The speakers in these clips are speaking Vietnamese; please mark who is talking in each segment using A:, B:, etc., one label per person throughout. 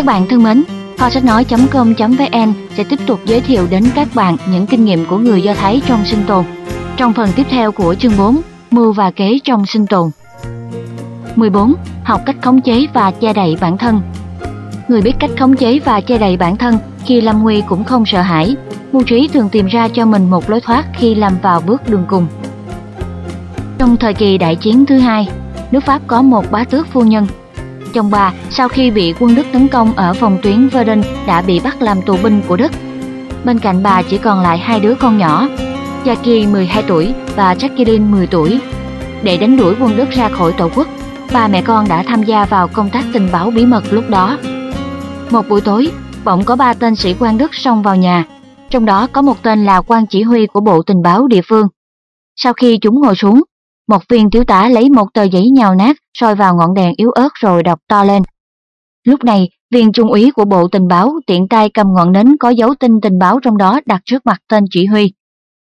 A: Các bạn thân mến, kho sách nói.com.vn sẽ tiếp tục giới thiệu đến các bạn những kinh nghiệm của người Do Thái trong sinh tồn. Trong phần tiếp theo của chương 4, mưu và kế trong sinh tồn. 14. Học cách khống chế và che đậy bản thân Người biết cách khống chế và che đậy bản thân khi lâm nguy cũng không sợ hãi. Mưu trí thường tìm ra cho mình một lối thoát khi làm vào bước đường cùng. Trong thời kỳ đại chiến thứ hai, nước Pháp có một bá tước phu nhân. Chồng bà sau khi bị quân Đức tấn công ở phòng tuyến Verdun đã bị bắt làm tù binh của Đức. Bên cạnh bà chỉ còn lại hai đứa con nhỏ, Jackie 12 tuổi và Jacqueline 10 tuổi. Để đánh đuổi quân Đức ra khỏi tổ quốc, ba mẹ con đã tham gia vào công tác tình báo bí mật lúc đó. Một buổi tối, bỗng có ba tên sĩ quan Đức xông vào nhà, trong đó có một tên là quan chỉ huy của bộ tình báo địa phương. Sau khi chúng ngồi xuống, một viên thiếu tá lấy một tờ giấy nhào nát soi vào ngọn đèn yếu ớt rồi đọc to lên. Lúc này, viên trung úy của bộ tình báo tiện tay cầm ngọn nến có dấu tin tình báo trong đó đặt trước mặt tên chỉ huy.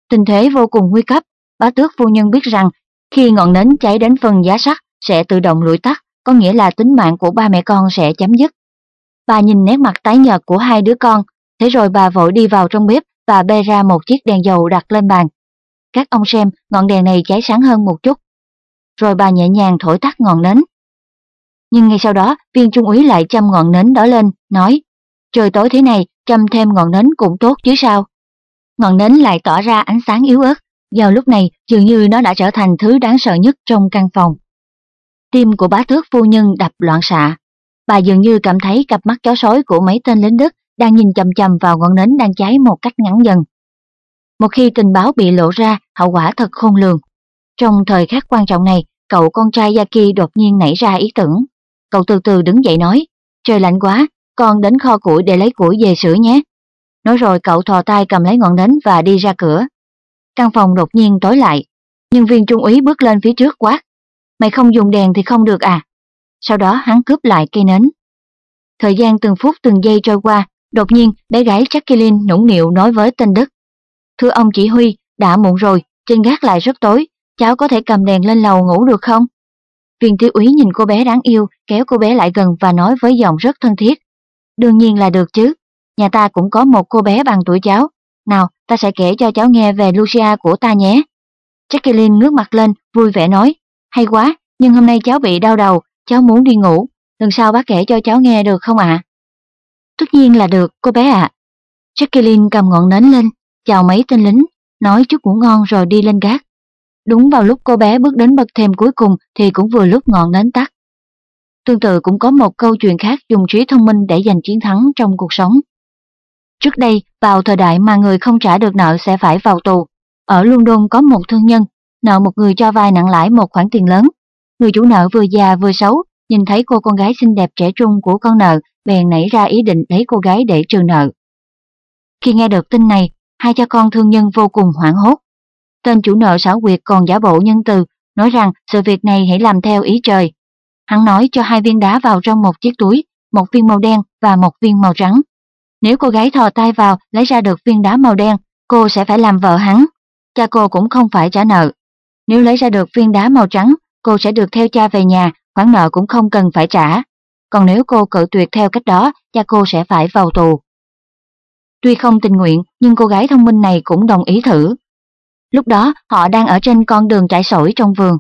A: Tình thế vô cùng nguy cấp, bá tước phu nhân biết rằng khi ngọn nến cháy đến phần giá sắt sẽ tự động lụi tắt, có nghĩa là tính mạng của ba mẹ con sẽ chấm dứt. Bà nhìn nét mặt tái nhợt của hai đứa con, thế rồi bà vội đi vào trong bếp và bê ra một chiếc đèn dầu đặt lên bàn. Các ông xem, ngọn đèn này cháy sáng hơn một chút. Rồi bà nhẹ nhàng thổi tắt ngọn nến. Nhưng ngay sau đó, viên trung úy lại châm ngọn nến đó lên, nói, trời tối thế này, châm thêm ngọn nến cũng tốt chứ sao. Ngọn nến lại tỏ ra ánh sáng yếu ớt, vào lúc này dường như nó đã trở thành thứ đáng sợ nhất trong căn phòng. Tim của bá tước phu nhân đập loạn xạ. Bà dường như cảm thấy cặp mắt chó sói của mấy tên lính Đức đang nhìn chầm chầm vào ngọn nến đang cháy một cách ngắn dần. Một khi tình báo bị lộ ra, hậu quả thật khôn lường. Trong thời khắc quan trọng này, cậu con trai Yaki đột nhiên nảy ra ý tưởng. Cậu từ từ đứng dậy nói, trời lạnh quá, con đến kho củi để lấy củi về sửa nhé. Nói rồi cậu thò tay cầm lấy ngọn nến và đi ra cửa. Căn phòng đột nhiên tối lại, nhân viên trung úy bước lên phía trước quát. Mày không dùng đèn thì không được à? Sau đó hắn cướp lại cây nến. Thời gian từng phút từng giây trôi qua, đột nhiên bé gái Jacqueline nũng nịu nói với tên Đức. Thưa ông chỉ huy, đã muộn rồi, trên gác lại rất tối, cháu có thể cầm đèn lên lầu ngủ được không? Viên thiếu úy nhìn cô bé đáng yêu, kéo cô bé lại gần và nói với giọng rất thân thiết. Đương nhiên là được chứ, nhà ta cũng có một cô bé bằng tuổi cháu. Nào, ta sẽ kể cho cháu nghe về Lucia của ta nhé. Jacqueline ngước mặt lên, vui vẻ nói, hay quá, nhưng hôm nay cháu bị đau đầu, cháu muốn đi ngủ, lần sau bác kể cho cháu nghe được không ạ? Tất nhiên là được, cô bé ạ. À. Jacqueline cầm ngọn nến lên, chào mấy tên lính, nói chút ngủ ngon rồi đi lên gác. Đúng vào lúc cô bé bước đến bậc thềm cuối cùng thì cũng vừa lúc ngọn nến tắt. Tương tự cũng có một câu chuyện khác dùng trí thông minh để giành chiến thắng trong cuộc sống. Trước đây, vào thời đại mà người không trả được nợ sẽ phải vào tù, ở London có một thương nhân, nợ một người cho vay nặng lãi một khoản tiền lớn. Người chủ nợ vừa già vừa xấu, nhìn thấy cô con gái xinh đẹp trẻ trung của con nợ, bèn nảy ra ý định lấy cô gái để trừ nợ. Khi nghe được tin này, hai cha con thương nhân vô cùng hoảng hốt. Tên chủ nợ xảo quyệt còn giả bộ nhân từ, nói rằng sự việc này hãy làm theo ý trời. Hắn nói cho hai viên đá vào trong một chiếc túi, một viên màu đen và một viên màu trắng. Nếu cô gái thò tay vào lấy ra được viên đá màu đen, cô sẽ phải làm vợ hắn. Cha cô cũng không phải trả nợ. Nếu lấy ra được viên đá màu trắng, cô sẽ được theo cha về nhà, khoản nợ cũng không cần phải trả. Còn nếu cô cự tuyệt theo cách đó, cha cô sẽ phải vào tù. Tuy không tình nguyện, nhưng cô gái thông minh này cũng đồng ý thử. Lúc đó, họ đang ở trên con đường trải sỏi trong vườn.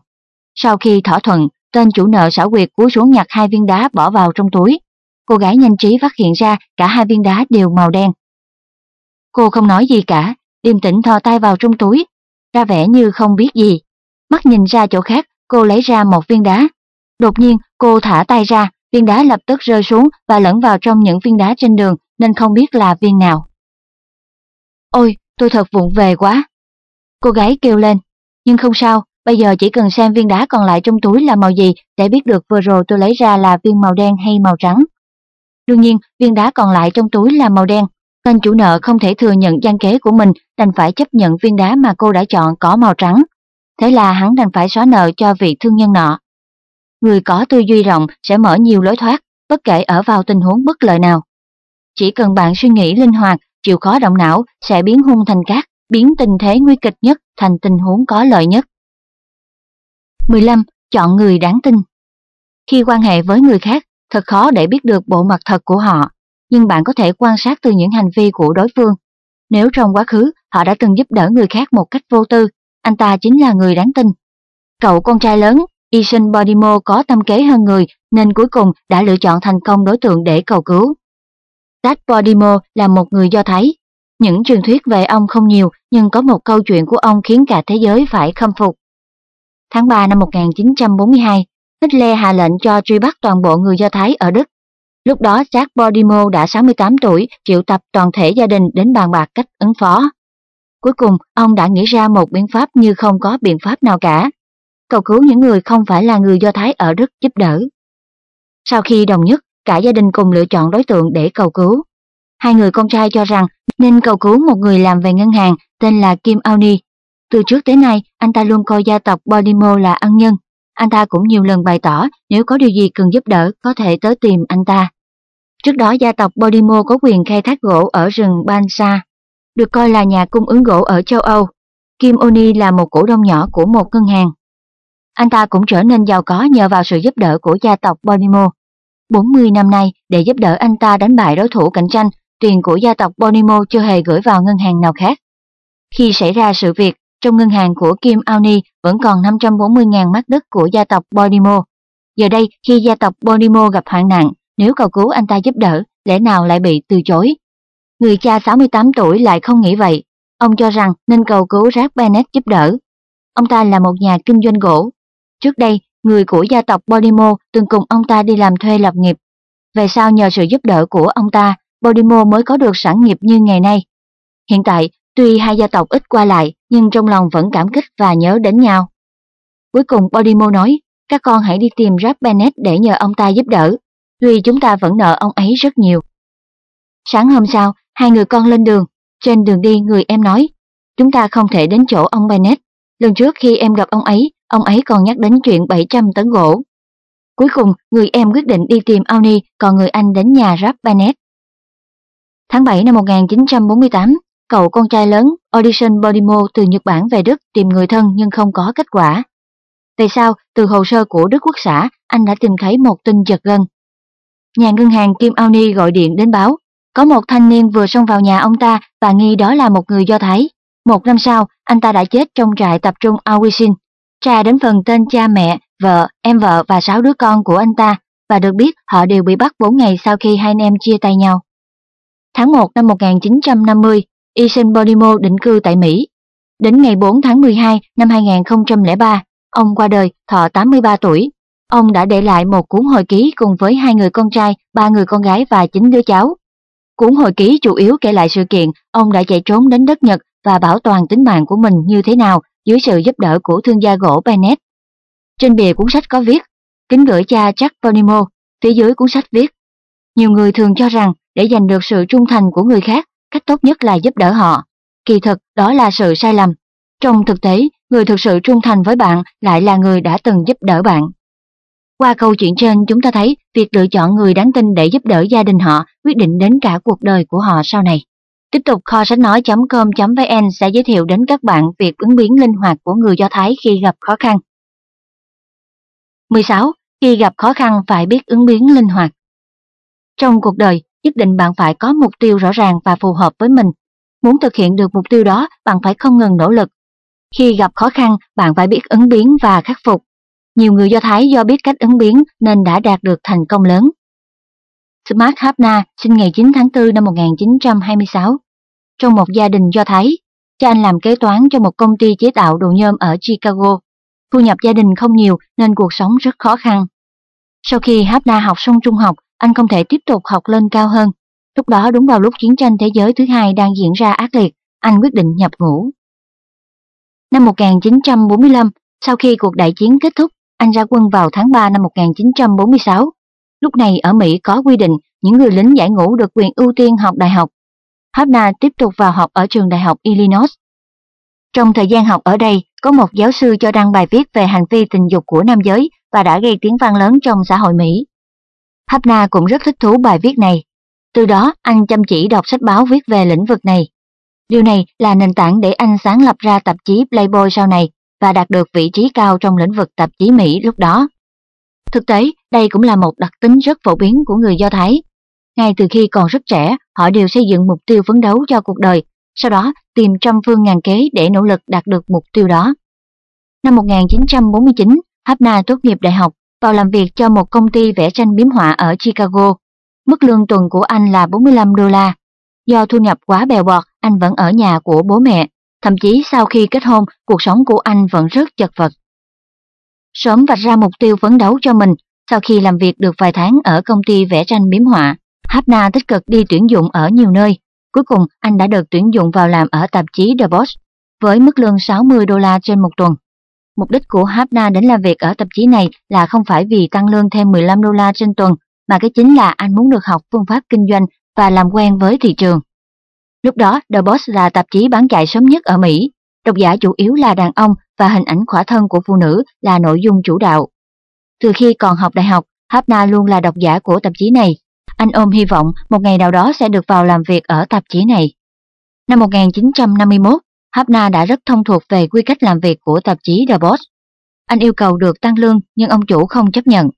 A: Sau khi thỏa thuận, tên chủ nợ xảo quyệt cúi xuống nhặt hai viên đá bỏ vào trong túi. Cô gái nhanh trí phát hiện ra cả hai viên đá đều màu đen. Cô không nói gì cả, điềm tĩnh thò tay vào trong túi, ra vẻ như không biết gì. Mắt nhìn ra chỗ khác, cô lấy ra một viên đá. Đột nhiên, cô thả tay ra, viên đá lập tức rơi xuống và lẫn vào trong những viên đá trên đường nên không biết là viên nào. Ôi, tôi thật vụng về quá. Cô gái kêu lên, nhưng không sao, bây giờ chỉ cần xem viên đá còn lại trong túi là màu gì để biết được vừa rồi tôi lấy ra là viên màu đen hay màu trắng. Đương nhiên, viên đá còn lại trong túi là màu đen. Tên chủ nợ không thể thừa nhận gian kế của mình, đành phải chấp nhận viên đá mà cô đã chọn có màu trắng. Thế là hắn đành phải xóa nợ cho vị thương nhân nọ. Người có tư duy rộng sẽ mở nhiều lối thoát, bất kể ở vào tình huống bất lợi nào. Chỉ cần bạn suy nghĩ linh hoạt, chịu khó động não sẽ biến hung thành cát, biến tình thế nguy kịch nhất thành tình huống có lợi nhất. 15. Chọn người đáng tin Khi quan hệ với người khác, thật khó để biết được bộ mặt thật của họ, nhưng bạn có thể quan sát từ những hành vi của đối phương. Nếu trong quá khứ họ đã từng giúp đỡ người khác một cách vô tư, anh ta chính là người đáng tin. Cậu con trai lớn, Ethan Bodimo có tâm kế hơn người nên cuối cùng đã lựa chọn thành công đối tượng để cầu cứu. Dad Podimo là một người Do Thái. Những truyền thuyết về ông không nhiều nhưng có một câu chuyện của ông khiến cả thế giới phải khâm phục. Tháng 3 năm 1942, Hitler hạ lệnh cho truy bắt toàn bộ người Do Thái ở Đức. Lúc đó Jack Bodimo đã 68 tuổi, triệu tập toàn thể gia đình đến bàn bạc cách ứng phó. Cuối cùng, ông đã nghĩ ra một biện pháp như không có biện pháp nào cả. Cầu cứu những người không phải là người Do Thái ở Đức giúp đỡ. Sau khi đồng nhất, cả gia đình cùng lựa chọn đối tượng để cầu cứu. Hai người con trai cho rằng nên cầu cứu một người làm về ngân hàng tên là Kim Auni. Từ trước tới nay, anh ta luôn coi gia tộc Bodimo là ân nhân. Anh ta cũng nhiều lần bày tỏ nếu có điều gì cần giúp đỡ có thể tới tìm anh ta. Trước đó gia tộc Bodimo có quyền khai thác gỗ ở rừng Bansa, được coi là nhà cung ứng gỗ ở châu Âu. Kim Oni là một cổ đông nhỏ của một ngân hàng. Anh ta cũng trở nên giàu có nhờ vào sự giúp đỡ của gia tộc Bonimo. 40 năm nay, để giúp đỡ anh ta đánh bại đối thủ cạnh tranh, tiền của gia tộc Bonimo chưa hề gửi vào ngân hàng nào khác. Khi xảy ra sự việc, trong ngân hàng của Kim Aoni vẫn còn 540.000 mắt đất của gia tộc Bonimo. Giờ đây, khi gia tộc Bonimo gặp hoạn nạn, nếu cầu cứu anh ta giúp đỡ, lẽ nào lại bị từ chối? Người cha 68 tuổi lại không nghĩ vậy. Ông cho rằng nên cầu cứu Jack Bennett giúp đỡ. Ông ta là một nhà kinh doanh gỗ. Trước đây, người của gia tộc Bodimo từng cùng ông ta đi làm thuê lập nghiệp. Về sau nhờ sự giúp đỡ của ông ta, Bodimo mới có được sản nghiệp như ngày nay. Hiện tại, tuy hai gia tộc ít qua lại, nhưng trong lòng vẫn cảm kích và nhớ đến nhau. Cuối cùng Bodimo nói, các con hãy đi tìm Rap Bennett để nhờ ông ta giúp đỡ, tuy chúng ta vẫn nợ ông ấy rất nhiều. Sáng hôm sau, hai người con lên đường. Trên đường đi người em nói, chúng ta không thể đến chỗ ông Bennett. Lần trước khi em gặp ông ấy, ông ấy còn nhắc đến chuyện 700 tấn gỗ. Cuối cùng, người em quyết định đi tìm Auni, còn người anh đến nhà Rap Bennett. Tháng 7 năm 1948, cậu con trai lớn Audition Bodimo từ Nhật Bản về Đức tìm người thân nhưng không có kết quả. Về sau, từ hồ sơ của Đức Quốc xã, anh đã tìm thấy một tin giật gân. Nhà ngân hàng Kim Auni gọi điện đến báo, có một thanh niên vừa xông vào nhà ông ta và nghi đó là một người Do Thái. Một năm sau, anh ta đã chết trong trại tập trung Awishin. Tra đến phần tên cha mẹ, vợ, em vợ và sáu đứa con của anh ta và được biết họ đều bị bắt 4 ngày sau khi hai anh em chia tay nhau. Tháng 1 năm 1950, Isen Bonimo định cư tại Mỹ. Đến ngày 4 tháng 12 năm 2003, ông qua đời thọ 83 tuổi. Ông đã để lại một cuốn hồi ký cùng với hai người con trai, ba người con gái và chín đứa cháu. Cuốn hồi ký chủ yếu kể lại sự kiện ông đã chạy trốn đến đất Nhật và bảo toàn tính mạng của mình như thế nào dưới sự giúp đỡ của thương gia gỗ Bennett. Trên bìa cuốn sách có viết, kính gửi cha Jack Bonimo, phía dưới cuốn sách viết. Nhiều người thường cho rằng để giành được sự trung thành của người khác, cách tốt nhất là giúp đỡ họ. Kỳ thực, đó là sự sai lầm. Trong thực tế, người thực sự trung thành với bạn lại là người đã từng giúp đỡ bạn. Qua câu chuyện trên chúng ta thấy việc lựa chọn người đáng tin để giúp đỡ gia đình họ quyết định đến cả cuộc đời của họ sau này. Tiếp tục kho sách nói.com.vn sẽ giới thiệu đến các bạn việc ứng biến linh hoạt của người Do Thái khi gặp khó khăn. 16. Khi gặp khó khăn phải biết ứng biến linh hoạt. Trong cuộc đời, nhất định bạn phải có mục tiêu rõ ràng và phù hợp với mình. Muốn thực hiện được mục tiêu đó, bạn phải không ngừng nỗ lực. Khi gặp khó khăn, bạn phải biết ứng biến và khắc phục. Nhiều người Do Thái do biết cách ứng biến nên đã đạt được thành công lớn. Smart Hapna sinh ngày 9 tháng 4 năm 1926. Trong một gia đình Do Thái, cha anh làm kế toán cho một công ty chế tạo đồ nhôm ở Chicago. Thu nhập gia đình không nhiều nên cuộc sống rất khó khăn. Sau khi Hapna học xong trung học, anh không thể tiếp tục học lên cao hơn. Lúc đó đúng vào lúc chiến tranh thế giới thứ hai đang diễn ra ác liệt, anh quyết định nhập ngũ. Năm 1945, sau khi cuộc đại chiến kết thúc, anh ra quân vào tháng 3 năm 1946. Lúc này ở Mỹ có quy định những người lính giải ngũ được quyền ưu tiên học đại học. Hapna tiếp tục vào học ở trường đại học Illinois. Trong thời gian học ở đây, có một giáo sư cho đăng bài viết về hành vi tình dục của nam giới và đã gây tiếng vang lớn trong xã hội Mỹ. Hapna cũng rất thích thú bài viết này. Từ đó, anh chăm chỉ đọc sách báo viết về lĩnh vực này. Điều này là nền tảng để anh sáng lập ra tạp chí Playboy sau này và đạt được vị trí cao trong lĩnh vực tạp chí Mỹ lúc đó. Thực tế, đây cũng là một đặc tính rất phổ biến của người Do Thái. Ngay từ khi còn rất trẻ, họ đều xây dựng mục tiêu phấn đấu cho cuộc đời, sau đó tìm trăm phương ngàn kế để nỗ lực đạt được mục tiêu đó. Năm 1949, Hapna tốt nghiệp đại học, vào làm việc cho một công ty vẽ tranh biếm họa ở Chicago. Mức lương tuần của anh là 45 đô la. Do thu nhập quá bèo bọt, anh vẫn ở nhà của bố mẹ. Thậm chí sau khi kết hôn, cuộc sống của anh vẫn rất chật vật. Sớm vạch ra mục tiêu phấn đấu cho mình, sau khi làm việc được vài tháng ở công ty vẽ tranh biếm họa, Hapna tích cực đi tuyển dụng ở nhiều nơi. Cuối cùng, anh đã được tuyển dụng vào làm ở tạp chí The Boss, với mức lương 60 đô la trên một tuần. Mục đích của Hapna đến làm việc ở tạp chí này là không phải vì tăng lương thêm 15 đô la trên tuần, mà cái chính là anh muốn được học phương pháp kinh doanh và làm quen với thị trường. Lúc đó, The Boss là tạp chí bán chạy sớm nhất ở Mỹ. Độc giả chủ yếu là đàn ông và hình ảnh khỏa thân của phụ nữ là nội dung chủ đạo. Từ khi còn học đại học, Hapna luôn là độc giả của tạp chí này. Anh ôm hy vọng một ngày nào đó sẽ được vào làm việc ở tạp chí này. Năm 1951, Hapna đã rất thông thuộc về quy cách làm việc của tạp chí The Boss. Anh yêu cầu được tăng lương nhưng ông chủ không chấp nhận.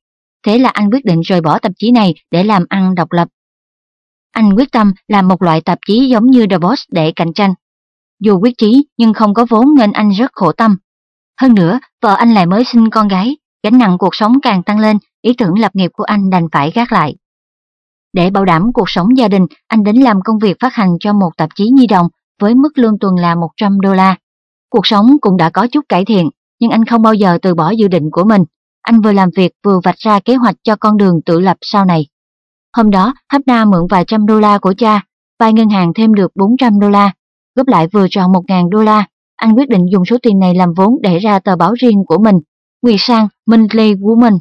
A: Thế là anh quyết định rời bỏ tạp chí này để làm ăn độc lập. Anh quyết tâm làm một loại tạp chí giống như The Boss để cạnh tranh. Dù quyết chí nhưng không có vốn nên anh rất khổ tâm. Hơn nữa, vợ anh lại mới sinh con gái, gánh nặng cuộc sống càng tăng lên, ý tưởng lập nghiệp của anh đành phải gác lại. Để bảo đảm cuộc sống gia đình, anh đến làm công việc phát hành cho một tạp chí nhi đồng với mức lương tuần là 100 đô la. Cuộc sống cũng đã có chút cải thiện, nhưng anh không bao giờ từ bỏ dự định của mình. Anh vừa làm việc vừa vạch ra kế hoạch cho con đường tự lập sau này. Hôm đó, Hapna mượn vài trăm đô la của cha, vay ngân hàng thêm được 400 đô la, góp lại vừa tròn 1.000 đô la. Anh quyết định dùng số tiền này làm vốn để ra tờ báo riêng của mình, Nguy Sang Monthly Woman.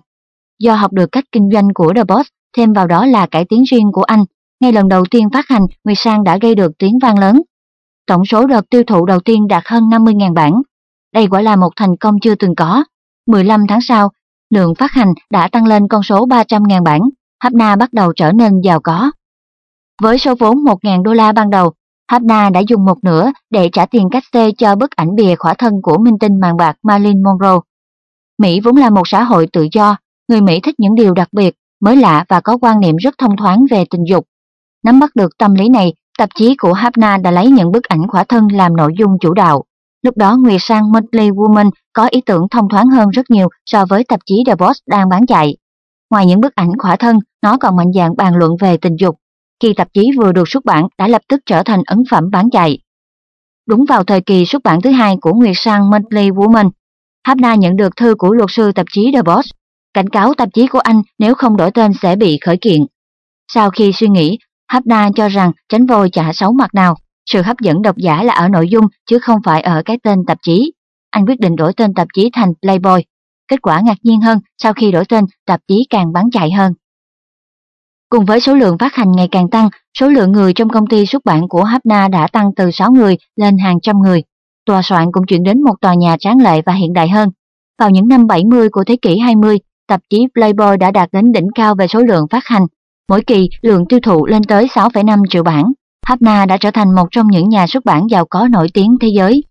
A: Do học được cách kinh doanh của The Boss, thêm vào đó là cải tiến riêng của anh. Ngay lần đầu tiên phát hành, Nguy Sang đã gây được tiếng vang lớn. Tổng số đợt tiêu thụ đầu tiên đạt hơn 50.000 bản. Đây quả là một thành công chưa từng có. 15 tháng sau, lượng phát hành đã tăng lên con số 300.000 bản. Hapna bắt đầu trở nên giàu có. Với số vốn 1.000 đô la ban đầu, Hapna đã dùng một nửa để trả tiền cách xê cho bức ảnh bìa khỏa thân của minh tinh màn bạc Marilyn Monroe. Mỹ vốn là một xã hội tự do, người Mỹ thích những điều đặc biệt, mới lạ và có quan niệm rất thông thoáng về tình dục. Nắm bắt được tâm lý này, tạp chí của Hapna đã lấy những bức ảnh khỏa thân làm nội dung chủ đạo. Lúc đó Nguyệt Sang Monthly Woman có ý tưởng thông thoáng hơn rất nhiều so với tạp chí The Boss đang bán chạy. Ngoài những bức ảnh khỏa thân, nó còn mạnh dạn bàn luận về tình dục. Khi tạp chí vừa được xuất bản đã lập tức trở thành ấn phẩm bán chạy. Đúng vào thời kỳ xuất bản thứ hai của Nguyệt Sang Monthly Woman, Hapna nhận được thư của luật sư tạp chí The Boss, cảnh cáo tạp chí của anh nếu không đổi tên sẽ bị khởi kiện. Sau khi suy nghĩ, Hapna cho rằng tránh vôi chả xấu mặt nào, sự hấp dẫn độc giả là ở nội dung chứ không phải ở cái tên tạp chí. Anh quyết định đổi tên tạp chí thành Playboy. Kết quả ngạc nhiên hơn, sau khi đổi tên, tạp chí càng bán chạy hơn. Cùng với số lượng phát hành ngày càng tăng, số lượng người trong công ty xuất bản của Hapna đã tăng từ 6 người lên hàng trăm người. Tòa soạn cũng chuyển đến một tòa nhà tráng lệ và hiện đại hơn. Vào những năm 70 của thế kỷ 20, tạp chí Playboy đã đạt đến đỉnh cao về số lượng phát hành. Mỗi kỳ, lượng tiêu thụ lên tới 6,5 triệu bản. Hapna đã trở thành một trong những nhà xuất bản giàu có nổi tiếng thế giới.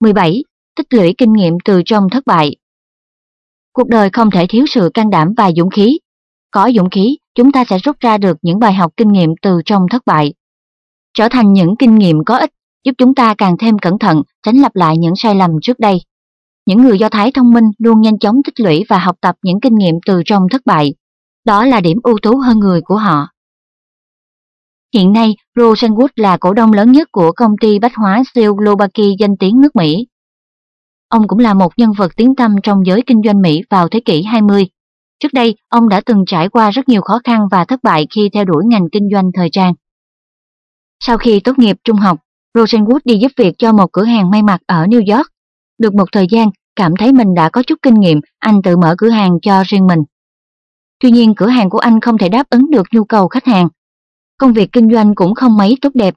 A: 17. Tích lũy kinh nghiệm từ trong thất bại Cuộc đời không thể thiếu sự can đảm và dũng khí. Có dũng khí, chúng ta sẽ rút ra được những bài học kinh nghiệm từ trong thất bại. Trở thành những kinh nghiệm có ích, giúp chúng ta càng thêm cẩn thận, tránh lặp lại những sai lầm trước đây. Những người Do Thái thông minh luôn nhanh chóng tích lũy và học tập những kinh nghiệm từ trong thất bại. Đó là điểm ưu tú hơn người của họ. Hiện nay, Rosenwood là cổ đông lớn nhất của công ty bách hóa siêu Lobaki danh tiếng nước Mỹ. Ông cũng là một nhân vật tiếng tăm trong giới kinh doanh Mỹ vào thế kỷ 20. Trước đây, ông đã từng trải qua rất nhiều khó khăn và thất bại khi theo đuổi ngành kinh doanh thời trang. Sau khi tốt nghiệp trung học, Rosenwood đi giúp việc cho một cửa hàng may mặc ở New York. Được một thời gian, cảm thấy mình đã có chút kinh nghiệm, anh tự mở cửa hàng cho riêng mình. Tuy nhiên cửa hàng của anh không thể đáp ứng được nhu cầu khách hàng. Công việc kinh doanh cũng không mấy tốt đẹp.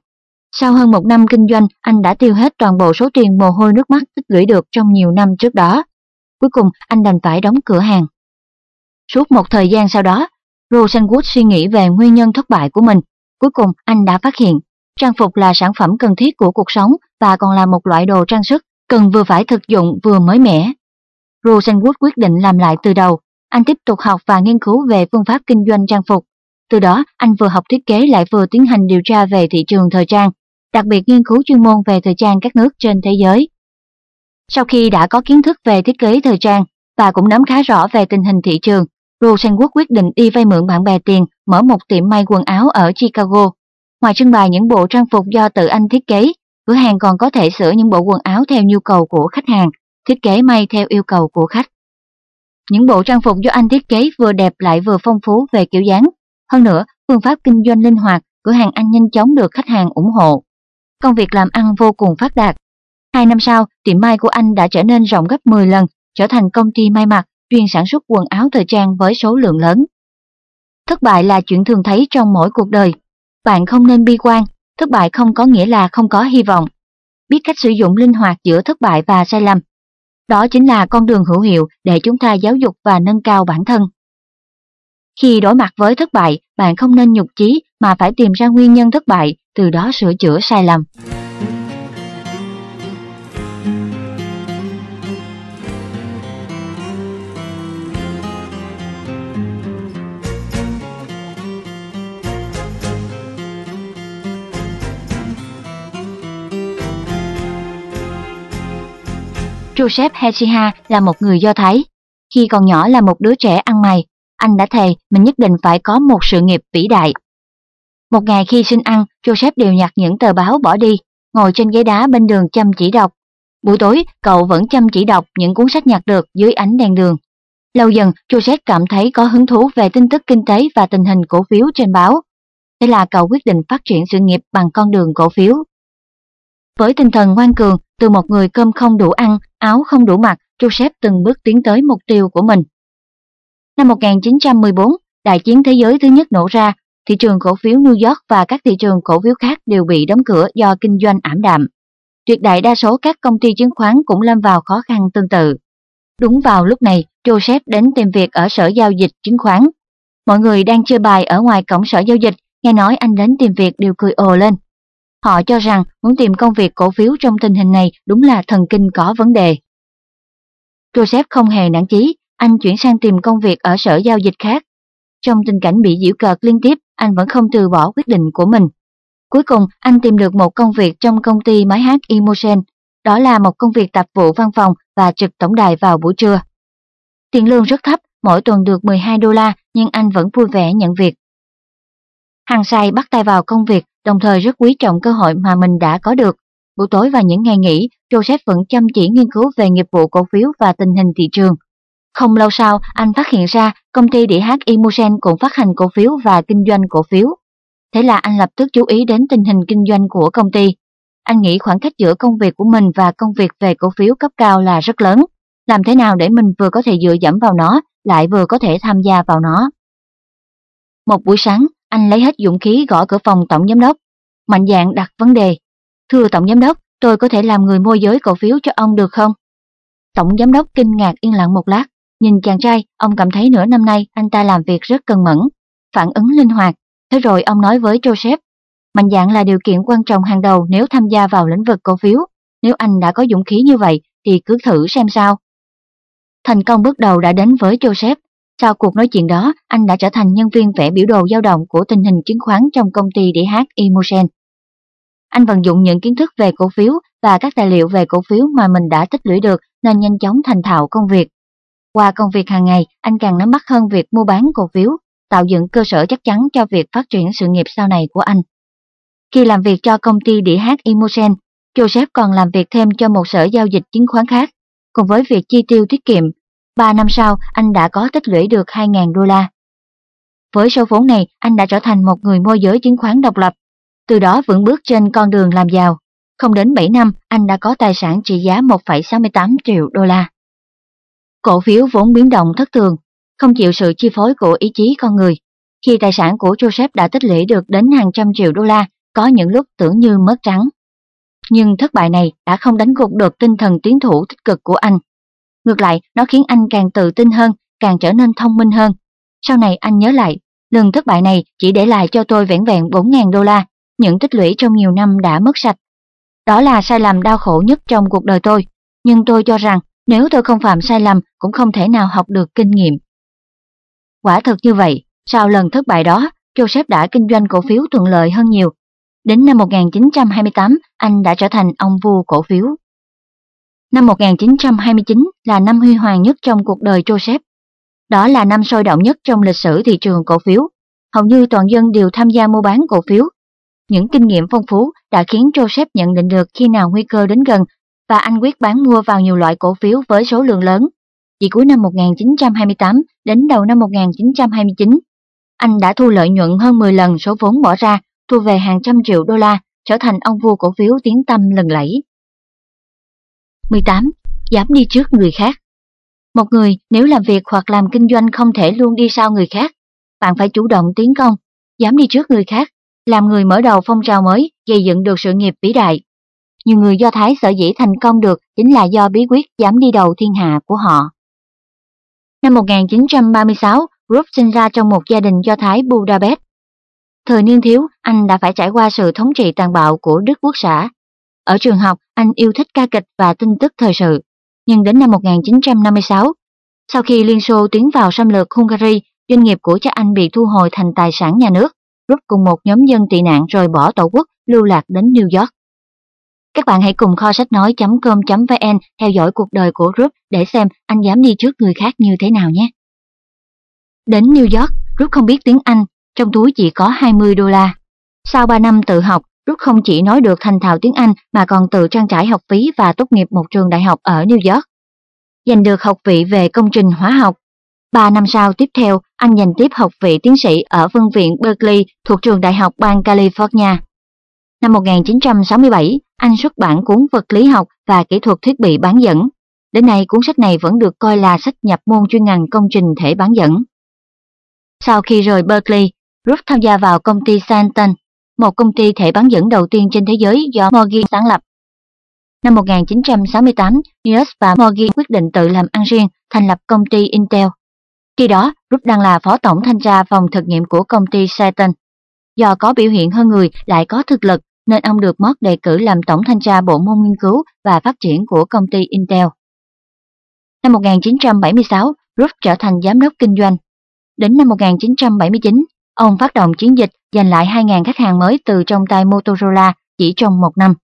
A: Sau hơn một năm kinh doanh, anh đã tiêu hết toàn bộ số tiền mồ hôi nước mắt tích lũy được trong nhiều năm trước đó. Cuối cùng, anh đành phải đóng cửa hàng. Suốt một thời gian sau đó, Rosenwood suy nghĩ về nguyên nhân thất bại của mình. Cuối cùng, anh đã phát hiện trang phục là sản phẩm cần thiết của cuộc sống và còn là một loại đồ trang sức cần vừa phải thực dụng vừa mới mẻ. Rosenwood quyết định làm lại từ đầu. anh tiếp tục học và nghiên cứu về phương pháp kinh doanh trang phục. Từ đó, anh vừa học thiết kế lại vừa tiến hành điều tra về thị trường thời trang, đặc biệt nghiên cứu chuyên môn về thời trang các nước trên thế giới. Sau khi đã có kiến thức về thiết kế thời trang và cũng nắm khá rõ về tình hình thị trường, Rosenwood quyết định đi vay mượn bạn bè tiền mở một tiệm may quần áo ở Chicago. Ngoài trưng bày những bộ trang phục do tự anh thiết kế, cửa hàng còn có thể sửa những bộ quần áo theo nhu cầu của khách hàng, thiết kế may theo yêu cầu của khách. Những bộ trang phục do anh thiết kế vừa đẹp lại vừa phong phú về kiểu dáng. Hơn nữa, phương pháp kinh doanh linh hoạt, cửa hàng anh nhanh chóng được khách hàng ủng hộ. Công việc làm ăn vô cùng phát đạt. Hai năm sau, tiệm may của anh đã trở nên rộng gấp 10 lần, trở thành công ty may mặc chuyên sản xuất quần áo thời trang với số lượng lớn. Thất bại là chuyện thường thấy trong mỗi cuộc đời. Bạn không nên bi quan, thất bại không có nghĩa là không có hy vọng. Biết cách sử dụng linh hoạt giữa thất bại và sai lầm. Đó chính là con đường hữu hiệu để chúng ta giáo dục và nâng cao bản thân. Khi đối mặt với thất bại, bạn không nên nhục chí mà phải tìm ra nguyên nhân thất bại, từ đó sửa chữa sai lầm. Joseph Hechiha là một người Do Thái. Khi còn nhỏ là một đứa trẻ ăn mày, anh đã thề mình nhất định phải có một sự nghiệp vĩ đại. Một ngày khi xin ăn, Joseph đều nhặt những tờ báo bỏ đi, ngồi trên ghế đá bên đường chăm chỉ đọc. Buổi tối, cậu vẫn chăm chỉ đọc những cuốn sách nhặt được dưới ánh đèn đường. Lâu dần, Joseph cảm thấy có hứng thú về tin tức kinh tế và tình hình cổ phiếu trên báo. Thế là cậu quyết định phát triển sự nghiệp bằng con đường cổ phiếu. Với tinh thần ngoan cường, từ một người cơm không đủ ăn, áo không đủ mặc, Joseph từng bước tiến tới mục tiêu của mình. Năm 1914, đại chiến thế giới thứ nhất nổ ra, thị trường cổ phiếu New York và các thị trường cổ phiếu khác đều bị đóng cửa do kinh doanh ảm đạm. Tuyệt đại đa số các công ty chứng khoán cũng lâm vào khó khăn tương tự. Đúng vào lúc này, Joseph đến tìm việc ở sở giao dịch chứng khoán. Mọi người đang chơi bài ở ngoài cổng sở giao dịch, nghe nói anh đến tìm việc đều cười ồ lên. Họ cho rằng muốn tìm công việc cổ phiếu trong tình hình này đúng là thần kinh có vấn đề. Joseph không hề nản chí, anh chuyển sang tìm công việc ở sở giao dịch khác. Trong tình cảnh bị giễu cợt liên tiếp, anh vẫn không từ bỏ quyết định của mình. Cuối cùng, anh tìm được một công việc trong công ty máy hát Emotion. đó là một công việc tạp vụ văn phòng và trực tổng đài vào buổi trưa. Tiền lương rất thấp, mỗi tuần được 12 đô la, nhưng anh vẫn vui vẻ nhận việc. Hàng sai bắt tay vào công việc, đồng thời rất quý trọng cơ hội mà mình đã có được. Buổi tối và những ngày nghỉ, Joseph vẫn chăm chỉ nghiên cứu về nghiệp vụ cổ phiếu và tình hình thị trường. Không lâu sau, anh phát hiện ra công ty đĩa hát Imusen cũng phát hành cổ phiếu và kinh doanh cổ phiếu. Thế là anh lập tức chú ý đến tình hình kinh doanh của công ty. Anh nghĩ khoảng cách giữa công việc của mình và công việc về cổ phiếu cấp cao là rất lớn. Làm thế nào để mình vừa có thể dựa dẫm vào nó, lại vừa có thể tham gia vào nó. Một buổi sáng, anh lấy hết dũng khí gõ cửa phòng tổng giám đốc. Mạnh dạng đặt vấn đề. Thưa tổng giám đốc, tôi có thể làm người môi giới cổ phiếu cho ông được không? Tổng giám đốc kinh ngạc yên lặng một lát. Nhìn chàng trai, ông cảm thấy nửa năm nay anh ta làm việc rất cần mẫn, phản ứng linh hoạt. Thế rồi ông nói với Joseph, mạnh dạng là điều kiện quan trọng hàng đầu nếu tham gia vào lĩnh vực cổ phiếu. Nếu anh đã có dũng khí như vậy thì cứ thử xem sao. Thành công bước đầu đã đến với Joseph. Sau cuộc nói chuyện đó, anh đã trở thành nhân viên vẽ biểu đồ dao động của tình hình chứng khoán trong công ty đĩa hát Anh vận dụng những kiến thức về cổ phiếu và các tài liệu về cổ phiếu mà mình đã tích lũy được nên nhanh chóng thành thạo công việc. Qua công việc hàng ngày, anh càng nắm bắt hơn việc mua bán cổ phiếu, tạo dựng cơ sở chắc chắn cho việc phát triển sự nghiệp sau này của anh. Khi làm việc cho công ty đĩa hát Imogen, Joseph còn làm việc thêm cho một sở giao dịch chứng khoán khác. Cùng với việc chi tiêu tiết kiệm, 3 năm sau anh đã có tích lũy được 2.000 đô la. Với số vốn này, anh đã trở thành một người môi giới chứng khoán độc lập, từ đó vững bước trên con đường làm giàu. Không đến 7 năm, anh đã có tài sản trị giá 1,68 triệu đô la. Cổ phiếu vốn biến động thất thường, không chịu sự chi phối của ý chí con người. Khi tài sản của Joseph đã tích lũy được đến hàng trăm triệu đô la, có những lúc tưởng như mất trắng. Nhưng thất bại này đã không đánh gục được tinh thần tiến thủ tích cực của anh. Ngược lại, nó khiến anh càng tự tin hơn, càng trở nên thông minh hơn. Sau này anh nhớ lại, lần thất bại này chỉ để lại cho tôi vẻn vẹn 4.000 đô la, những tích lũy trong nhiều năm đã mất sạch. Đó là sai lầm đau khổ nhất trong cuộc đời tôi, nhưng tôi cho rằng nếu tôi không phạm sai lầm cũng không thể nào học được kinh nghiệm. Quả thật như vậy, sau lần thất bại đó, Joseph đã kinh doanh cổ phiếu thuận lợi hơn nhiều. Đến năm 1928, anh đã trở thành ông vua cổ phiếu. Năm 1929 là năm huy hoàng nhất trong cuộc đời Joseph. Đó là năm sôi động nhất trong lịch sử thị trường cổ phiếu. Hầu như toàn dân đều tham gia mua bán cổ phiếu. Những kinh nghiệm phong phú đã khiến Joseph nhận định được khi nào nguy cơ đến gần và anh quyết bán mua vào nhiều loại cổ phiếu với số lượng lớn. Chỉ cuối năm 1928 đến đầu năm 1929, anh đã thu lợi nhuận hơn 10 lần số vốn bỏ ra, thu về hàng trăm triệu đô la, trở thành ông vua cổ phiếu tiếng tăm lừng lẫy. 18. Dám đi trước người khác Một người nếu làm việc hoặc làm kinh doanh không thể luôn đi sau người khác. Bạn phải chủ động tiến công, dám đi trước người khác, làm người mở đầu phong trào mới, gây dựng được sự nghiệp vĩ đại. Nhiều người Do Thái sở dĩ thành công được chính là do bí quyết dám đi đầu thiên hạ của họ. Năm 1936, Group sinh ra trong một gia đình Do Thái Budapest. Thời niên thiếu, anh đã phải trải qua sự thống trị tàn bạo của Đức Quốc xã. Ở trường học, anh yêu thích ca kịch và tin tức thời sự. Nhưng đến năm 1956, sau khi Liên Xô tiến vào xâm lược Hungary, doanh nghiệp của cha anh bị thu hồi thành tài sản nhà nước. Rút cùng một nhóm dân tị nạn rồi bỏ tổ quốc, lưu lạc đến New York. Các bạn hãy cùng kho sách nói.com.vn theo dõi cuộc đời của Rút để xem anh dám đi trước người khác như thế nào nhé. Đến New York, Rút không biết tiếng Anh, trong túi chỉ có 20 đô la. Sau 3 năm tự học, Ruth không chỉ nói được thành thạo tiếng Anh mà còn tự trang trải học phí và tốt nghiệp một trường đại học ở New York. Giành được học vị về công trình hóa học. Ba năm sau tiếp theo, anh giành tiếp học vị tiến sĩ ở phân viện Berkeley thuộc trường đại học bang California. Năm 1967, anh xuất bản cuốn vật lý học và kỹ thuật thiết bị bán dẫn. Đến nay cuốn sách này vẫn được coi là sách nhập môn chuyên ngành công trình thể bán dẫn. Sau khi rời Berkeley, Ruth tham gia vào công ty Santon, một công ty thể bán dẫn đầu tiên trên thế giới do Morgan sáng lập. Năm 1968, Niels và Morgan quyết định tự làm ăn riêng, thành lập công ty Intel. Khi đó, Ruth đang là phó tổng thanh tra phòng thực nghiệm của công ty Saturn. Do có biểu hiện hơn người lại có thực lực, nên ông được Mott đề cử làm tổng thanh tra bộ môn nghiên cứu và phát triển của công ty Intel. Năm 1976, Ruth trở thành giám đốc kinh doanh. Đến năm 1979, ông phát động chiến dịch giành lại 2.000 khách hàng mới từ trong tay Motorola chỉ trong một năm.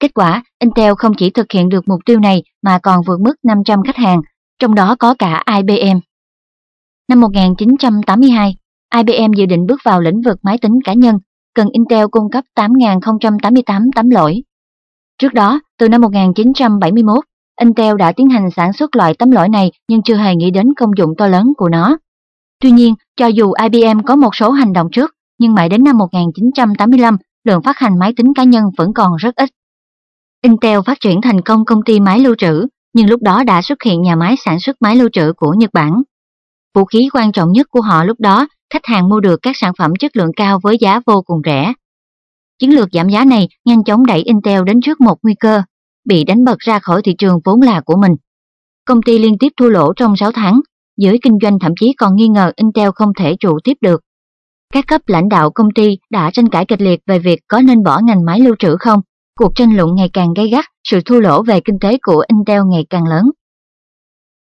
A: Kết quả, Intel không chỉ thực hiện được mục tiêu này mà còn vượt mức 500 khách hàng, trong đó có cả IBM. Năm 1982, IBM dự định bước vào lĩnh vực máy tính cá nhân, cần Intel cung cấp 8.088 tấm lỗi. Trước đó, từ năm 1971, Intel đã tiến hành sản xuất loại tấm lỗi này nhưng chưa hề nghĩ đến công dụng to lớn của nó. Tuy nhiên, cho dù IBM có một số hành động trước, nhưng mãi đến năm 1985, lượng phát hành máy tính cá nhân vẫn còn rất ít. Intel phát triển thành công công ty máy lưu trữ, nhưng lúc đó đã xuất hiện nhà máy sản xuất máy lưu trữ của Nhật Bản. Vũ khí quan trọng nhất của họ lúc đó, khách hàng mua được các sản phẩm chất lượng cao với giá vô cùng rẻ. Chiến lược giảm giá này nhanh chóng đẩy Intel đến trước một nguy cơ, bị đánh bật ra khỏi thị trường vốn là của mình. Công ty liên tiếp thua lỗ trong 6 tháng, giới kinh doanh thậm chí còn nghi ngờ Intel không thể trụ tiếp được. Các cấp lãnh đạo công ty đã tranh cãi kịch liệt về việc có nên bỏ ngành máy lưu trữ không. Cuộc tranh luận ngày càng gay gắt, sự thua lỗ về kinh tế của Intel ngày càng lớn.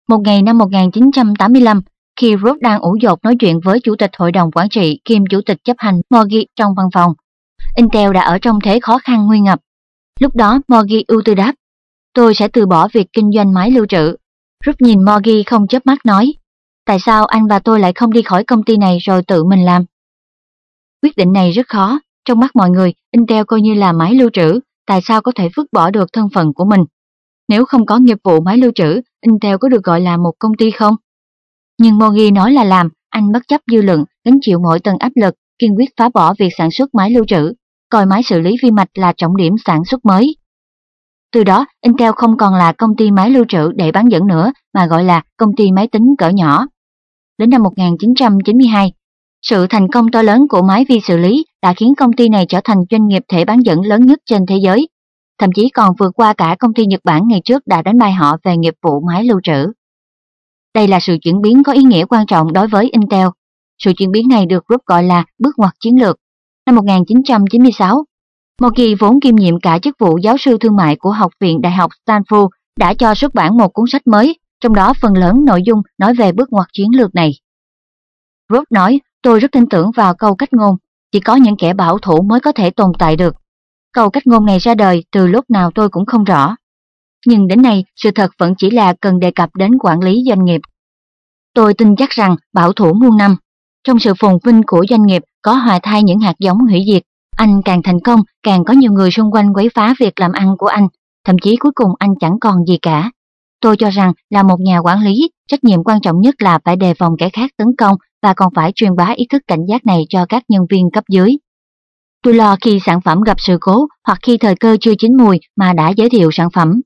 A: Một ngày năm 1985, khi Rob đang ủ dột nói chuyện với chủ tịch hội đồng quản trị kiêm chủ tịch chấp hành Morgi trong văn phòng, Intel đã ở trong thế khó khăn nguy ngập. Lúc đó Morgi ưu tư đáp, tôi sẽ từ bỏ việc kinh doanh máy lưu trữ. Rút nhìn Morgi không chớp mắt nói, tại sao anh và tôi lại không đi khỏi công ty này rồi tự mình làm? Quyết định này rất khó, trong mắt mọi người, Intel coi như là máy lưu trữ, tại sao có thể vứt bỏ được thân phận của mình? Nếu không có nghiệp vụ máy lưu trữ, Intel có được gọi là một công ty không? Nhưng Morgy nói là làm, anh bất chấp dư luận, gánh chịu mọi tầng áp lực, kiên quyết phá bỏ việc sản xuất máy lưu trữ, coi máy xử lý vi mạch là trọng điểm sản xuất mới. Từ đó, Intel không còn là công ty máy lưu trữ để bán dẫn nữa, mà gọi là công ty máy tính cỡ nhỏ. Đến năm 1992, sự thành công to lớn của máy vi xử lý đã khiến công ty này trở thành doanh nghiệp thể bán dẫn lớn nhất trên thế giới, thậm chí còn vượt qua cả công ty Nhật Bản ngày trước đã đánh bại họ về nghiệp vụ máy lưu trữ. Đây là sự chuyển biến có ý nghĩa quan trọng đối với Intel. Sự chuyển biến này được Group gọi là bước ngoặt chiến lược. Năm 1996, Moki vốn kiêm nhiệm cả chức vụ giáo sư thương mại của Học viện Đại học Stanford đã cho xuất bản một cuốn sách mới, trong đó phần lớn nội dung nói về bước ngoặt chiến lược này. Rob nói, tôi rất tin tưởng vào câu cách ngôn, chỉ có những kẻ bảo thủ mới có thể tồn tại được. Câu cách ngôn này ra đời từ lúc nào tôi cũng không rõ. Nhưng đến nay, sự thật vẫn chỉ là cần đề cập đến quản lý doanh nghiệp. Tôi tin chắc rằng bảo thủ muôn năm, trong sự phồn vinh của doanh nghiệp có hòa thai những hạt giống hủy diệt. Anh càng thành công, càng có nhiều người xung quanh quấy phá việc làm ăn của anh, thậm chí cuối cùng anh chẳng còn gì cả. Tôi cho rằng là một nhà quản lý, trách nhiệm quan trọng nhất là phải đề phòng kẻ khác tấn công và còn phải truyền bá ý thức cảnh giác này cho các nhân viên cấp dưới. Tôi lo khi sản phẩm gặp sự cố hoặc khi thời cơ chưa chín mùi mà đã giới thiệu sản phẩm.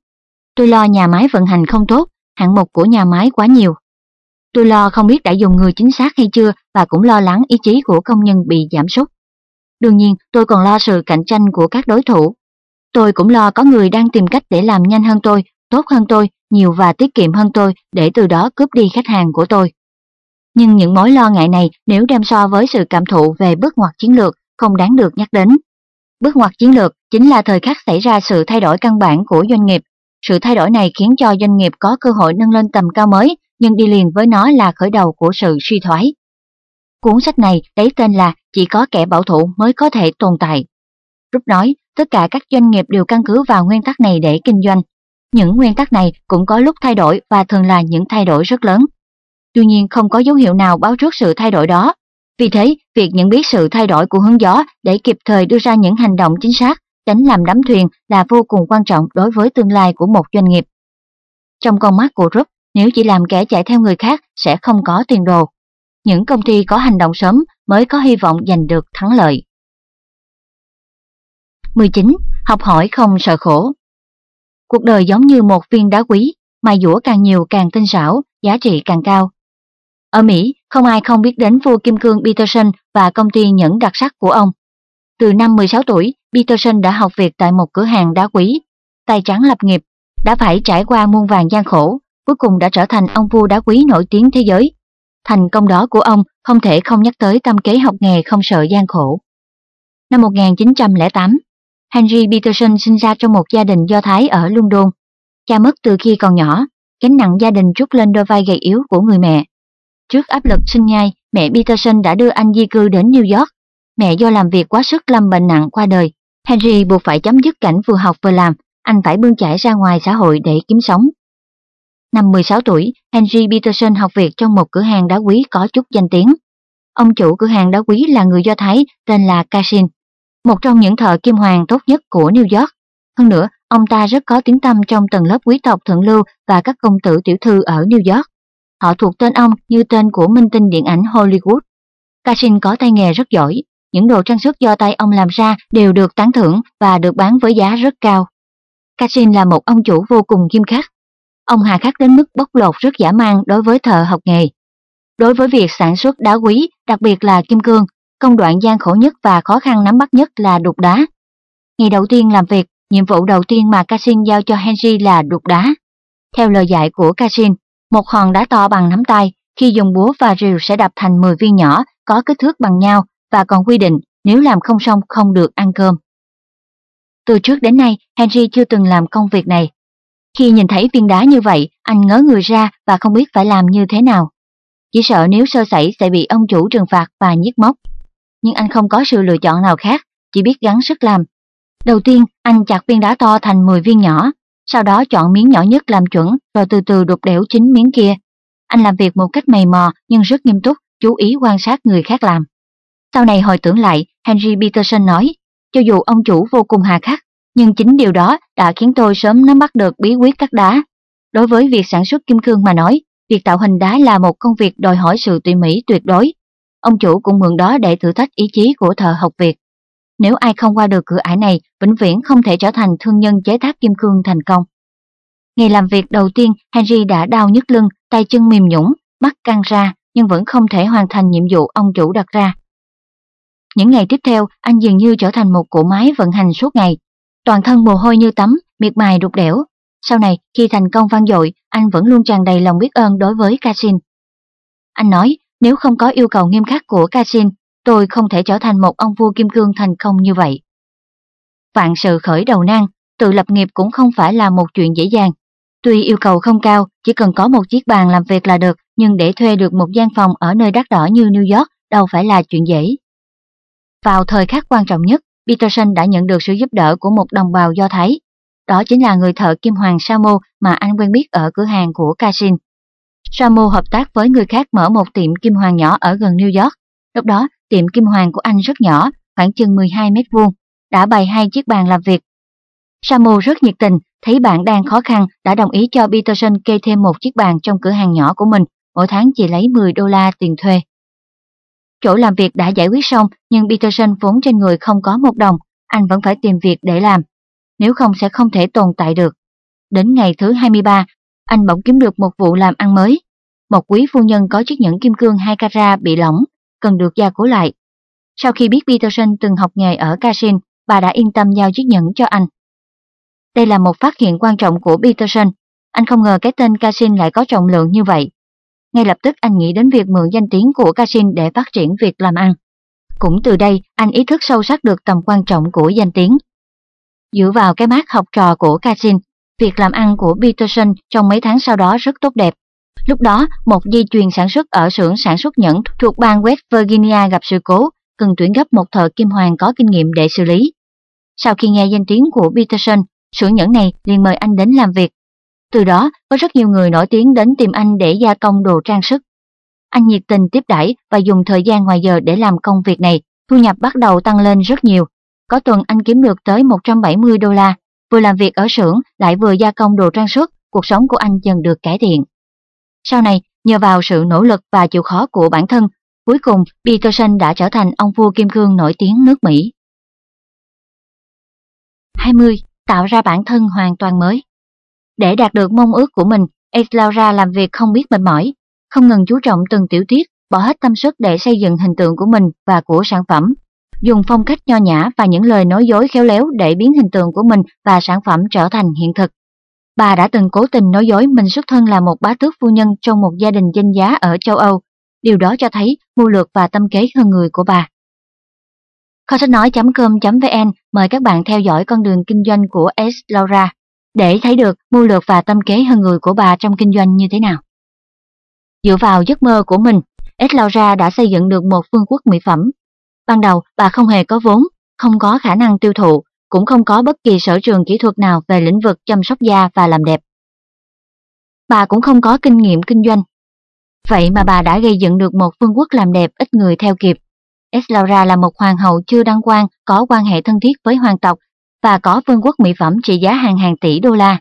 A: Tôi lo nhà máy vận hành không tốt, hạng mục của nhà máy quá nhiều. Tôi lo không biết đã dùng người chính xác hay chưa và cũng lo lắng ý chí của công nhân bị giảm sút. Đương nhiên, tôi còn lo sự cạnh tranh của các đối thủ. Tôi cũng lo có người đang tìm cách để làm nhanh hơn tôi, tốt hơn tôi, nhiều và tiết kiệm hơn tôi để từ đó cướp đi khách hàng của tôi. Nhưng những mối lo ngại này nếu đem so với sự cảm thụ về bước ngoặt chiến lược không đáng được nhắc đến. Bước ngoặt chiến lược chính là thời khắc xảy ra sự thay đổi căn bản của doanh nghiệp. Sự thay đổi này khiến cho doanh nghiệp có cơ hội nâng lên tầm cao mới, nhưng đi liền với nó là khởi đầu của sự suy thoái. Cuốn sách này lấy tên là Chỉ có kẻ bảo thủ mới có thể tồn tại. Rút nói, tất cả các doanh nghiệp đều căn cứ vào nguyên tắc này để kinh doanh. Những nguyên tắc này cũng có lúc thay đổi và thường là những thay đổi rất lớn. Tuy nhiên không có dấu hiệu nào báo trước sự thay đổi đó. Vì thế, việc nhận biết sự thay đổi của hướng gió để kịp thời đưa ra những hành động chính xác, tránh làm đắm thuyền là vô cùng quan trọng đối với tương lai của một doanh nghiệp. Trong con mắt của Rupp, nếu chỉ làm kẻ chạy theo người khác sẽ không có tiền đồ. Những công ty có hành động sớm mới có hy vọng giành được thắng lợi. 19. Học hỏi không sợ khổ Cuộc đời giống như một viên đá quý, mài dũa càng nhiều càng tinh xảo, giá trị càng cao. Ở Mỹ, không ai không biết đến vua kim cương Peterson và công ty nhẫn đặc sắc của ông. Từ năm 16 tuổi, Peterson đã học việc tại một cửa hàng đá quý, tay trắng lập nghiệp, đã phải trải qua muôn vàng gian khổ, cuối cùng đã trở thành ông vua đá quý nổi tiếng thế giới. Thành công đó của ông không thể không nhắc tới tâm kế học nghề không sợ gian khổ. Năm 1908, Henry Peterson sinh ra trong một gia đình Do Thái ở London. Cha mất từ khi còn nhỏ, gánh nặng gia đình trút lên đôi vai gầy yếu của người mẹ. Trước áp lực sinh nhai, mẹ Peterson đã đưa anh di cư đến New York. Mẹ do làm việc quá sức lâm bệnh nặng qua đời. Henry buộc phải chấm dứt cảnh vừa học vừa làm, anh phải bươn chải ra ngoài xã hội để kiếm sống. Năm 16 tuổi, Henry Peterson học việc trong một cửa hàng đá quý có chút danh tiếng. Ông chủ cửa hàng đá quý là người Do Thái tên là Cassin, một trong những thợ kim hoàng tốt nhất của New York. Hơn nữa, ông ta rất có tiếng tăm trong tầng lớp quý tộc thượng lưu và các công tử tiểu thư ở New York. Họ thuộc tên ông như tên của minh tinh điện ảnh Hollywood. Cassin có tay nghề rất giỏi, những đồ trang sức do tay ông làm ra đều được tán thưởng và được bán với giá rất cao. Cassin là một ông chủ vô cùng nghiêm khắc. Ông hà khắc đến mức bóc lột rất giả mang đối với thợ học nghề. Đối với việc sản xuất đá quý, đặc biệt là kim cương, công đoạn gian khổ nhất và khó khăn nắm bắt nhất là đục đá. Ngày đầu tiên làm việc, nhiệm vụ đầu tiên mà Cassin giao cho Henry là đục đá. Theo lời dạy của Cassin, một hòn đá to bằng nắm tay, khi dùng búa và rìu sẽ đập thành 10 viên nhỏ có kích thước bằng nhau và còn quy định nếu làm không xong không được ăn cơm. Từ trước đến nay, Henry chưa từng làm công việc này. Khi nhìn thấy viên đá như vậy, anh ngớ người ra và không biết phải làm như thế nào. Chỉ sợ nếu sơ sẩy sẽ bị ông chủ trừng phạt và nhiếc móc. Nhưng anh không có sự lựa chọn nào khác, chỉ biết gắng sức làm. Đầu tiên, anh chặt viên đá to thành 10 viên nhỏ, sau đó chọn miếng nhỏ nhất làm chuẩn rồi từ từ đục đẽo chính miếng kia. Anh làm việc một cách mày mò nhưng rất nghiêm túc, chú ý quan sát người khác làm. Sau này hồi tưởng lại, Henry Peterson nói, cho dù ông chủ vô cùng hà khắc, nhưng chính điều đó đã khiến tôi sớm nắm bắt được bí quyết cắt đá. Đối với việc sản xuất kim cương mà nói, việc tạo hình đá là một công việc đòi hỏi sự tỉ mỉ tuyệt đối. Ông chủ cũng mượn đó để thử thách ý chí của thợ học việc. Nếu ai không qua được cửa ải này, vĩnh viễn không thể trở thành thương nhân chế tác kim cương thành công. Ngày làm việc đầu tiên, Henry đã đau nhức lưng, tay chân mềm nhũng, mắt căng ra, nhưng vẫn không thể hoàn thành nhiệm vụ ông chủ đặt ra. Những ngày tiếp theo, anh dường như trở thành một cỗ máy vận hành suốt ngày. Toàn thân mồ hôi như tắm, miệt mài đục đẽo. Sau này, khi thành công vang dội, anh vẫn luôn tràn đầy lòng biết ơn đối với Cassin. Anh nói, nếu không có yêu cầu nghiêm khắc của Cassin, tôi không thể trở thành một ông vua kim cương thành công như vậy. Vạn sự khởi đầu nan, tự lập nghiệp cũng không phải là một chuyện dễ dàng. Tuy yêu cầu không cao, chỉ cần có một chiếc bàn làm việc là được, nhưng để thuê được một gian phòng ở nơi đắt đỏ như New York đâu phải là chuyện dễ. Vào thời khắc quan trọng nhất, Peterson đã nhận được sự giúp đỡ của một đồng bào Do Thái. Đó chính là người thợ kim hoàng Samo mà anh quen biết ở cửa hàng của Casin. Samo hợp tác với người khác mở một tiệm kim hoàng nhỏ ở gần New York. Lúc đó, tiệm kim hoàng của anh rất nhỏ, khoảng chừng 12 mét vuông, đã bày hai chiếc bàn làm việc. Samo rất nhiệt tình, thấy bạn đang khó khăn đã đồng ý cho Peterson kê thêm một chiếc bàn trong cửa hàng nhỏ của mình, mỗi tháng chỉ lấy 10 đô la tiền thuê. Chỗ làm việc đã giải quyết xong, nhưng Peterson vốn trên người không có một đồng, anh vẫn phải tìm việc để làm. Nếu không sẽ không thể tồn tại được. Đến ngày thứ 23, anh bỗng kiếm được một vụ làm ăn mới. Một quý phu nhân có chiếc nhẫn kim cương 2 carat bị lỏng, cần được gia cố lại. Sau khi biết Peterson từng học nghề ở Casin, bà đã yên tâm giao chiếc nhẫn cho anh. Đây là một phát hiện quan trọng của Peterson. Anh không ngờ cái tên Casin lại có trọng lượng như vậy. Ngay lập tức anh nghĩ đến việc mượn danh tiếng của Casin để phát triển việc làm ăn. Cũng từ đây, anh ý thức sâu sắc được tầm quan trọng của danh tiếng. Dựa vào cái mát học trò của Casin, việc làm ăn của Peterson trong mấy tháng sau đó rất tốt đẹp. Lúc đó, một dây chuyền sản xuất ở xưởng sản xuất nhẫn thuộc bang West Virginia gặp sự cố, cần tuyển gấp một thợ kim hoàng có kinh nghiệm để xử lý. Sau khi nghe danh tiếng của Peterson, xưởng nhẫn này liền mời anh đến làm việc. Từ đó, có rất nhiều người nổi tiếng đến tìm anh để gia công đồ trang sức. Anh nhiệt tình tiếp đãi và dùng thời gian ngoài giờ để làm công việc này, thu nhập bắt đầu tăng lên rất nhiều. Có tuần anh kiếm được tới 170 đô la, vừa làm việc ở xưởng lại vừa gia công đồ trang sức, cuộc sống của anh dần được cải thiện. Sau này, nhờ vào sự nỗ lực và chịu khó của bản thân, cuối cùng Peterson đã trở thành ông vua kim cương nổi tiếng nước Mỹ. 20. Tạo ra bản thân hoàn toàn mới để đạt được mong ước của mình, Ace Laura làm việc không biết mệt mỏi, không ngừng chú trọng từng tiểu tiết, bỏ hết tâm sức để xây dựng hình tượng của mình và của sản phẩm. Dùng phong cách nho nhã và những lời nói dối khéo léo để biến hình tượng của mình và sản phẩm trở thành hiện thực. Bà đã từng cố tình nói dối mình xuất thân là một bá tước phu nhân trong một gia đình danh giá ở châu Âu. Điều đó cho thấy mưu lược và tâm kế hơn người của bà. Kho sách nói.com.vn mời các bạn theo dõi con đường kinh doanh của S. Laura để thấy được mưu lược và tâm kế hơn người của bà trong kinh doanh như thế nào. Dựa vào giấc mơ của mình, S. Laura đã xây dựng được một phương quốc mỹ phẩm. Ban đầu, bà không hề có vốn, không có khả năng tiêu thụ, cũng không có bất kỳ sở trường kỹ thuật nào về lĩnh vực chăm sóc da và làm đẹp. Bà cũng không có kinh nghiệm kinh doanh. Vậy mà bà đã gây dựng được một vương quốc làm đẹp ít người theo kịp. Eslaura là một hoàng hậu chưa đăng quang, có quan hệ thân thiết với hoàng tộc và có vương quốc mỹ phẩm trị giá hàng hàng tỷ đô la.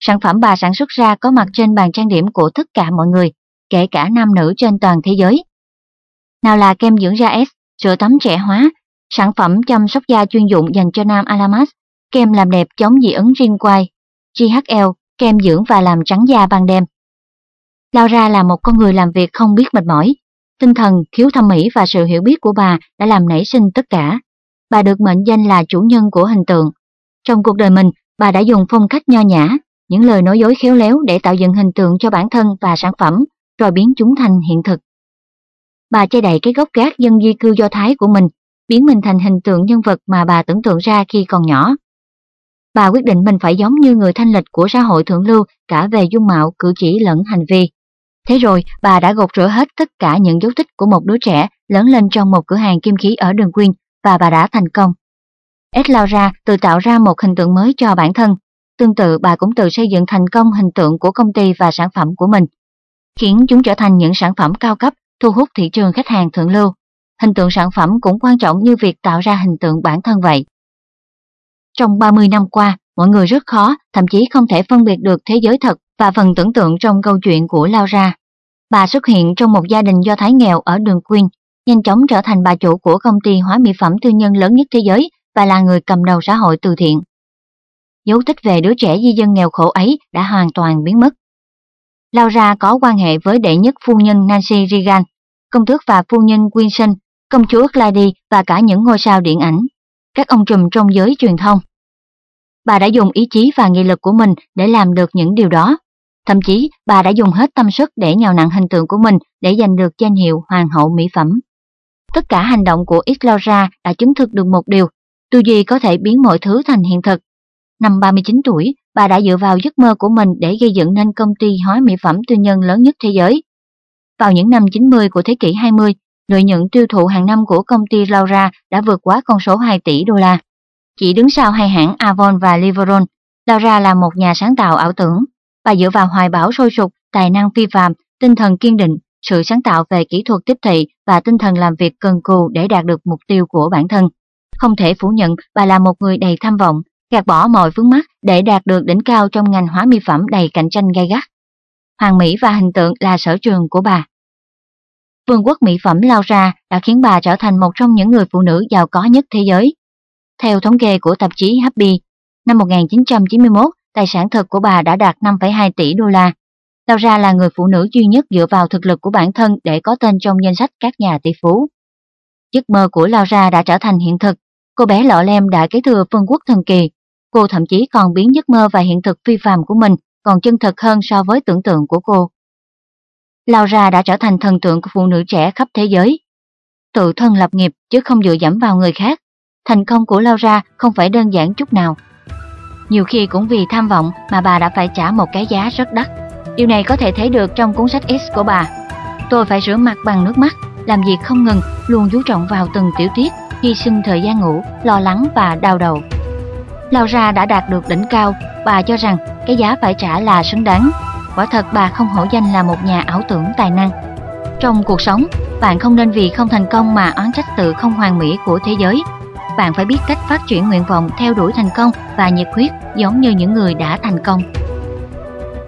A: Sản phẩm bà sản xuất ra có mặt trên bàn trang điểm của tất cả mọi người, kể cả nam nữ trên toàn thế giới. Nào là kem dưỡng da S, sữa tắm trẻ hóa, sản phẩm chăm sóc da chuyên dụng dành cho nam Alamas, kem làm đẹp chống dị ứng riêng quai, GHL, kem dưỡng và làm trắng da ban đêm. Laura là một con người làm việc không biết mệt mỏi. Tinh thần, khiếu thẩm mỹ và sự hiểu biết của bà đã làm nảy sinh tất cả. Bà được mệnh danh là chủ nhân của hình tượng. Trong cuộc đời mình, bà đã dùng phong cách nho nhã, những lời nói dối khéo léo để tạo dựng hình tượng cho bản thân và sản phẩm, rồi biến chúng thành hiện thực. Bà che đậy cái gốc gác dân di cư do Thái của mình biến mình thành hình tượng nhân vật mà bà tưởng tượng ra khi còn nhỏ. Bà quyết định mình phải giống như người thanh lịch của xã hội thượng lưu cả về dung mạo, cử chỉ lẫn hành vi. Thế rồi, bà đã gột rửa hết tất cả những dấu tích của một đứa trẻ lớn lên trong một cửa hàng kim khí ở đường Quyên và bà đã thành công. Ed Laura tự tạo ra một hình tượng mới cho bản thân. Tương tự bà cũng tự xây dựng thành công hình tượng của công ty và sản phẩm của mình, khiến chúng trở thành những sản phẩm cao cấp, thu hút thị trường khách hàng thượng lưu hình tượng sản phẩm cũng quan trọng như việc tạo ra hình tượng bản thân vậy. Trong 30 năm qua, mọi người rất khó, thậm chí không thể phân biệt được thế giới thật và phần tưởng tượng trong câu chuyện của Laura. Bà xuất hiện trong một gia đình do Thái nghèo ở đường Queen, nhanh chóng trở thành bà chủ của công ty hóa mỹ phẩm tư nhân lớn nhất thế giới và là người cầm đầu xã hội từ thiện. Dấu tích về đứa trẻ di dân nghèo khổ ấy đã hoàn toàn biến mất. Laura có quan hệ với đệ nhất phu nhân Nancy Reagan, công tước và phu nhân Wilson công chúa Gladys và cả những ngôi sao điện ảnh, các ông trùm trong giới truyền thông. Bà đã dùng ý chí và nghị lực của mình để làm được những điều đó. Thậm chí, bà đã dùng hết tâm sức để nhào nặng hình tượng của mình để giành được danh hiệu Hoàng hậu mỹ phẩm. Tất cả hành động của Islora đã chứng thực được một điều, tư duy có thể biến mọi thứ thành hiện thực. Năm 39 tuổi, bà đã dựa vào giấc mơ của mình để gây dựng nên công ty hóa mỹ phẩm tư nhân lớn nhất thế giới. Vào những năm 90 của thế kỷ 20, lợi nhuận tiêu thụ hàng năm của công ty Laura đã vượt quá con số 2 tỷ đô la. Chỉ đứng sau hai hãng Avon và Liveron, Laura là một nhà sáng tạo ảo tưởng. Bà dựa vào hoài bão sôi sục, tài năng phi phàm, tinh thần kiên định, sự sáng tạo về kỹ thuật tiếp thị và tinh thần làm việc cần cù để đạt được mục tiêu của bản thân. Không thể phủ nhận bà là một người đầy tham vọng, gạt bỏ mọi vướng mắt để đạt được đỉnh cao trong ngành hóa mỹ phẩm đầy cạnh tranh gay gắt. Hoàng mỹ và hình tượng là sở trường của bà. Vương quốc mỹ phẩm lao ra đã khiến bà trở thành một trong những người phụ nữ giàu có nhất thế giới. Theo thống kê của tạp chí Happy, năm 1991, tài sản thật của bà đã đạt 5,2 tỷ đô la. Laura là người phụ nữ duy nhất dựa vào thực lực của bản thân để có tên trong danh sách các nhà tỷ phú. Giấc mơ của Laura đã trở thành hiện thực. Cô bé lọ lem đã kế thừa phương quốc thần kỳ. Cô thậm chí còn biến giấc mơ và hiện thực phi phàm của mình còn chân thật hơn so với tưởng tượng của cô. Laura đã trở thành thần tượng của phụ nữ trẻ khắp thế giới. Tự thân lập nghiệp chứ không dựa dẫm vào người khác. Thành công của Laura không phải đơn giản chút nào. Nhiều khi cũng vì tham vọng mà bà đã phải trả một cái giá rất đắt. Điều này có thể thấy được trong cuốn sách X của bà. Tôi phải rửa mặt bằng nước mắt, làm việc không ngừng, luôn chú trọng vào từng tiểu tiết, hy sinh thời gian ngủ, lo lắng và đau đầu. Laura đã đạt được đỉnh cao, bà cho rằng cái giá phải trả là xứng đáng. Quả thật bà không hổ danh là một nhà ảo tưởng tài năng. Trong cuộc sống, bạn không nên vì không thành công mà oán trách sự không hoàn mỹ của thế giới. Bạn phải biết cách phát triển nguyện vọng theo đuổi thành công và nhiệt huyết giống như những người đã thành công.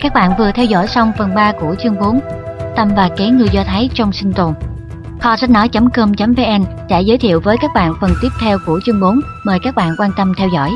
A: Các bạn vừa theo dõi xong phần 3 của chương 4 Tâm và kế người Do Thái trong sinh tồn. Kho sách nói.com.vn sẽ giới thiệu với các bạn phần tiếp theo của chương 4. Mời các bạn quan tâm theo dõi.